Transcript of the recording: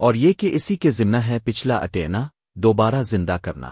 اور یہ کہ اسی کے ذمہ ہے پچھلا اٹینا دوبارہ زندہ کرنا۔